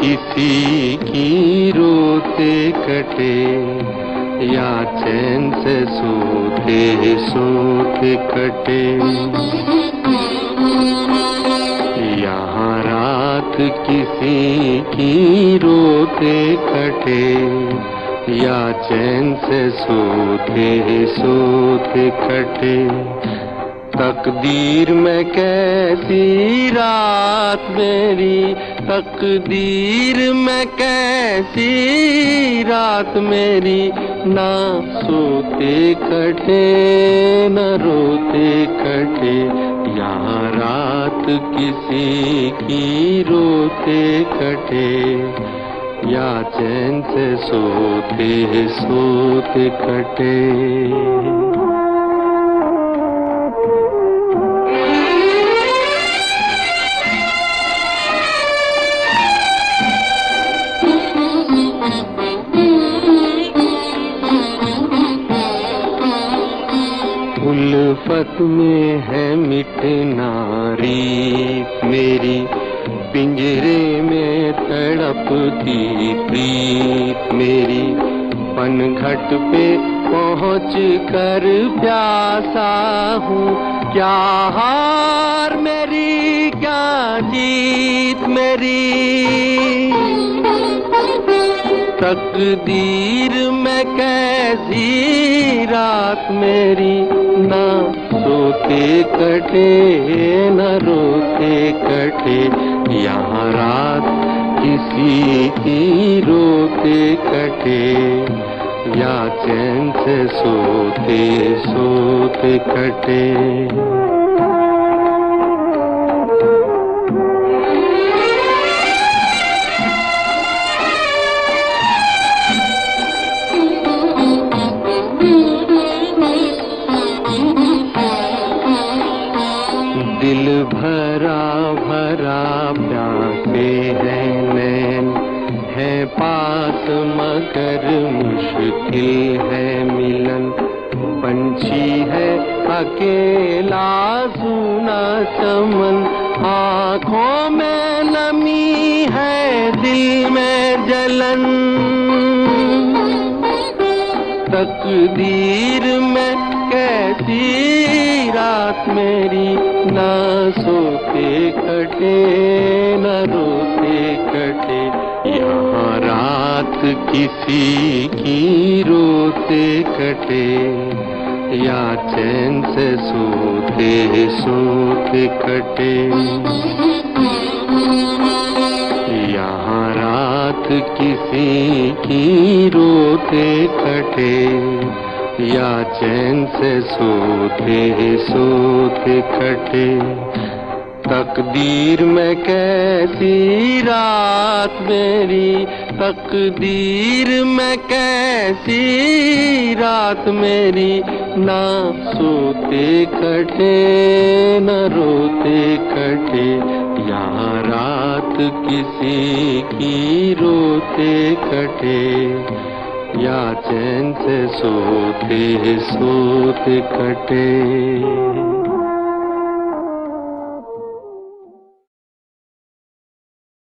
किसी की रोते कटे या चैन से सोते सोते कटे। किसी की रोते कटे या चैन से सोते सोते कटे तकदीर में कैसी रात मेरी, तकदीर में कैसी रात मेरी, ना सोते कटे न रोते कटे यहाँ रात किसी की रोते कटे या चैन से सोते सोते कटे उल्फत में है मिटना रीत मेरी पिंजरे में तड़पती प्रीत। मेरी पनघट पे पहुँच कर प्यासा हूँ। क्या हार मेरी क्या जीत मेरी? तकदीर में कैसी रात मेरी ना सोते कटे, न रोते कटे। यहाँ रात किसी की रोते कटे। या चैन से सोते सोते कटे। नैन है पास मगर मुश्किल है मिलन। पंछी है अकेला सुना चमन। आँखों में नमी है दिल में जलन। तकदीर में कैसी रात मेरी ना सोते कटे न रोते कटे। यहाँ रात किसी की रोते कटे। या चैन से सोते सोते कटे। यहाँ रात किसी की रोते कटे। या चैन से सोते सोते कटे। तकदीर में कैसी रात मेरी, तकदीर में कैसी रात मेरी। ना सोते कटे न रोते कटे या रात किसी की रोते कटे या चैन से सोते सोते कटे